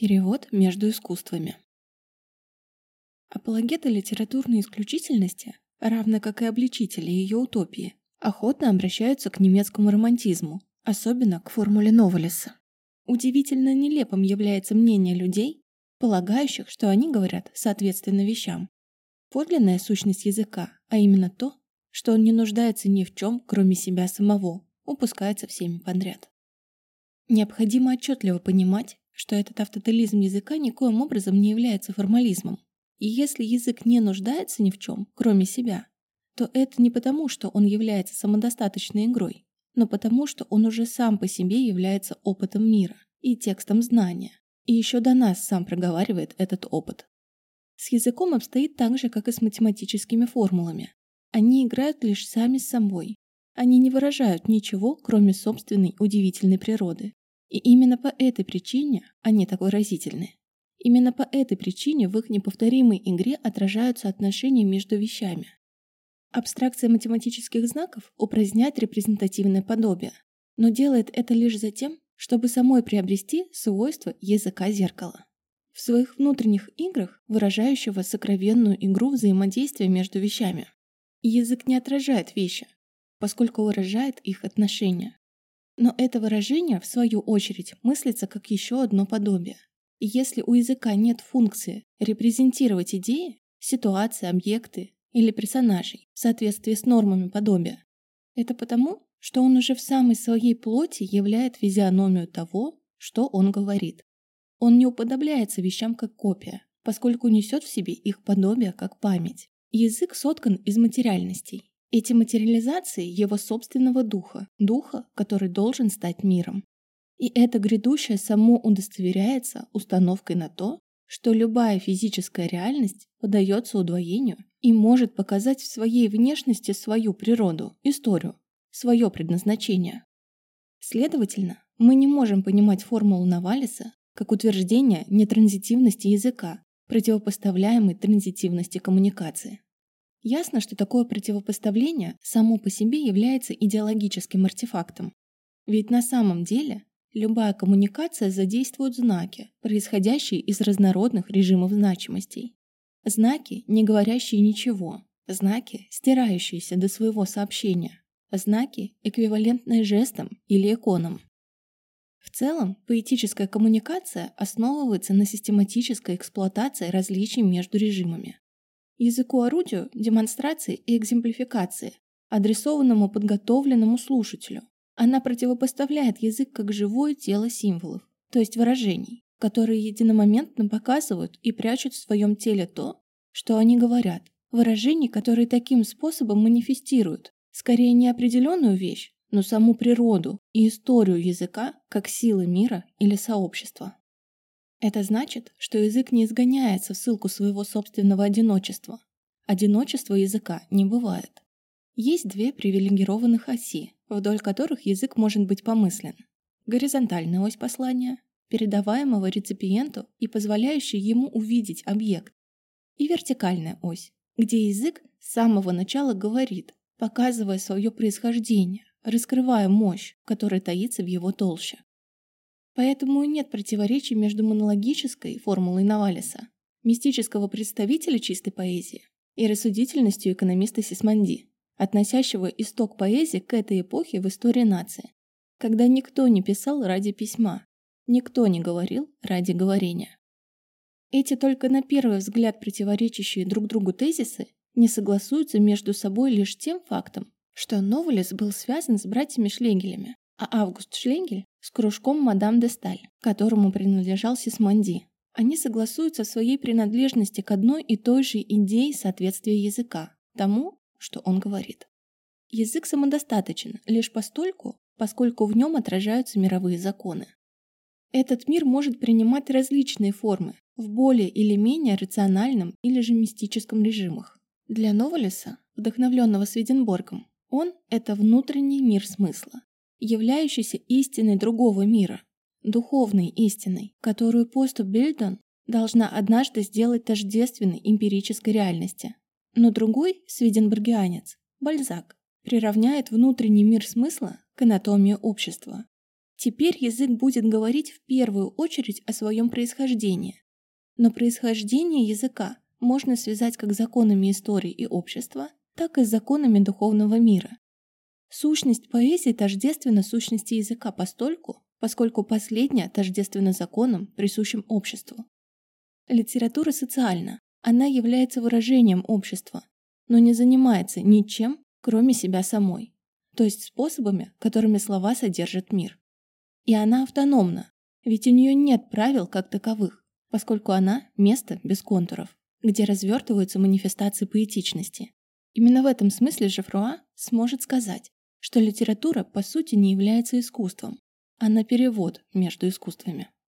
Перевод между искусствами. Апологеты литературной исключительности, равно как и обличители ее утопии, охотно обращаются к немецкому романтизму, особенно к формуле Новелеса. Удивительно нелепым является мнение людей, полагающих, что они говорят соответственно вещам. Подлинная сущность языка, а именно то, что он не нуждается ни в чем, кроме себя самого, упускается всеми подряд. Необходимо отчетливо понимать, что этот автотализм языка никоим образом не является формализмом. И если язык не нуждается ни в чем, кроме себя, то это не потому, что он является самодостаточной игрой, но потому, что он уже сам по себе является опытом мира и текстом знания, и еще до нас сам проговаривает этот опыт. С языком обстоит так же, как и с математическими формулами. Они играют лишь сами с собой. Они не выражают ничего, кроме собственной удивительной природы. И именно по этой причине они так выразительны. Именно по этой причине в их неповторимой игре отражаются отношения между вещами. Абстракция математических знаков упраздняет репрезентативное подобие, но делает это лишь за тем, чтобы самой приобрести свойства языка зеркала. В своих внутренних играх, выражающего сокровенную игру взаимодействия между вещами. Язык не отражает вещи, поскольку выражает их отношения. Но это выражение, в свою очередь, мыслится как еще одно подобие. И если у языка нет функции репрезентировать идеи, ситуации, объекты или персонажей в соответствии с нормами подобия, это потому, что он уже в самой своей плоти являет физиономию того, что он говорит. Он не уподобляется вещам как копия, поскольку несет в себе их подобие как память. Язык соткан из материальностей, эти материализации его собственного духа, духа, который должен стать миром. И это грядущее само удостоверяется установкой на то, что любая физическая реальность подается удвоению и может показать в своей внешности свою природу, историю, свое предназначение. Следовательно, мы не можем понимать формулу Навалиса как утверждение нетранзитивности языка, противопоставляемой транзитивности коммуникации. Ясно, что такое противопоставление само по себе является идеологическим артефактом. Ведь на самом деле любая коммуникация задействует знаки, происходящие из разнородных режимов значимостей. Знаки, не говорящие ничего, знаки, стирающиеся до своего сообщения, знаки, эквивалентные жестам или иконам. В целом, поэтическая коммуникация основывается на систематической эксплуатации различий между режимами языку-орудию демонстрации и экземплификации, адресованному подготовленному слушателю. Она противопоставляет язык как живое тело символов, то есть выражений, которые единомоментно показывают и прячут в своем теле то, что они говорят, выражений, которые таким способом манифестируют, скорее не определенную вещь, но саму природу и историю языка как силы мира или сообщества. Это значит, что язык не изгоняется в ссылку своего собственного одиночества. Одиночества языка не бывает. Есть две привилегированных оси, вдоль которых язык может быть помыслен. Горизонтальная ось послания, передаваемого реципиенту и позволяющая ему увидеть объект. И вертикальная ось, где язык с самого начала говорит, показывая свое происхождение, раскрывая мощь, которая таится в его толще. Поэтому нет противоречий между монологической формулой Навалиса, мистического представителя чистой поэзии, и рассудительностью экономиста Сисманди, относящего исток поэзии к этой эпохе в истории нации, когда никто не писал ради письма, никто не говорил ради говорения. Эти только на первый взгляд противоречащие друг другу тезисы не согласуются между собой лишь тем фактом, что Новелес был связан с братьями Шлегелями, а Август Шлегель с кружком мадам де Сталь, которому принадлежал Сисмонди. Они согласуются в своей принадлежности к одной и той же идее соответствия языка, тому, что он говорит. Язык самодостаточен лишь постольку, поскольку в нем отражаются мировые законы. Этот мир может принимать различные формы в более или менее рациональном или же мистическом режимах. Для Новолеса, вдохновленного Сведенборгом, он – это внутренний мир смысла, являющейся истиной другого мира, духовной истиной, которую поступ Бильдон должна однажды сделать тождественной эмпирической реальности. Но другой, сведенбергианец, Бальзак, приравняет внутренний мир смысла к анатомии общества. Теперь язык будет говорить в первую очередь о своем происхождении. Но происхождение языка можно связать как законами истории и общества, так и с законами духовного мира. Сущность поэзии тождественна сущности языка постольку, поскольку последняя тождественна законам, присущим обществу. Литература социальна, она является выражением общества, но не занимается ничем, кроме себя самой, то есть способами, которыми слова содержат мир. И она автономна, ведь у нее нет правил как таковых, поскольку она – место без контуров, где развертываются манифестации поэтичности. Именно в этом смысле Жефруа сможет сказать, что литература по сути не является искусством, она перевод между искусствами.